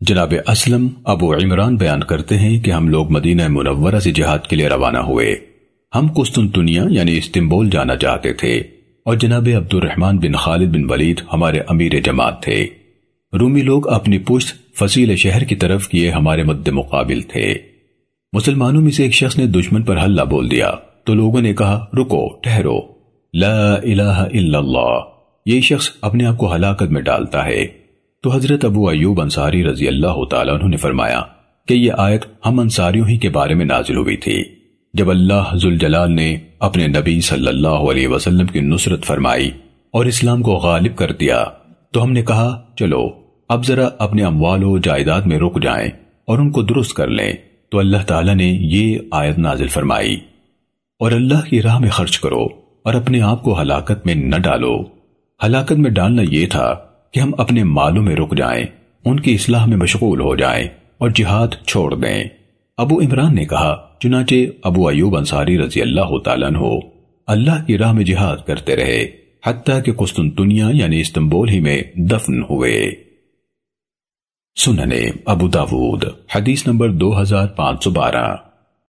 جناب اسلم ابو عمران بیان کرتے ہیں کہ ہم لوگ مدینہ منورہ سے جہاد کے لیے روانہ ہوئے۔ ہم قسطنطنیہ یعنی استنبول جانا چاہتے تھے۔ اور جناب عبد الرحمن بن خالد بن ولید ہمارے امیر جماعت تھے۔ رومی لوگ اپنی پشت فصیل شہر کی طرف کیے ہمارے مد مقابل تھے۔ مسلمانوں میں سے ایک شخص نے دشمن پر حلہ بول دیا۔ تو لوگوں نے کہا، رکو، ٹھہرو۔ لا الہ الا اللہ۔ یہ شخص اپنے آپ کو ہلاکت میں ڈالتا ہے۔ تو حضرت ابو ایوب انصاری رضی اللہ تعالیٰ عنہ نے فرمایا کہ یہ آیت ہم انصاریوں ہی کے بارے میں نازل ہوئی تھی، جب اللہ ذوالجلال نے اپنے نبی صلی اللہ علیہ وسلم کی نصرت فرمائی اور اسلام کو غالب کر دیا، تو ہم نے کہا، چلو، اب ذرا اپنے اموال و جائیداد میں رک جائیں اور ان کو درست کر لیں۔ تو اللہ تعالیٰ نے یہ آیت نازل فرمائی۔ اور اللہ کی راہ میں خرچ کرو اور اپنے آپ کو ہلاکت میں نہ ڈالو۔ ہلاکت میں ڈالنا یہ تھا کہ ہم اپنے مالوں میں رک جائیں، ان کی اصلاح میں مشغول ہو جائیں اور جہاد چھوڑ دیں۔ ابو عمران نے کہا، چنانچہ ابو ایوب انصاری رضی اللہ تعالیٰ عنہ اللہ کی راہ میں جہاد کرتے رہے، حتیٰ کہ قسطنطنیہ یعنی استنبول ہی میں دفن ہوئے۔ سننے ابو داود، حدیث نمبر دو ہزار پانچ سو بارہ۔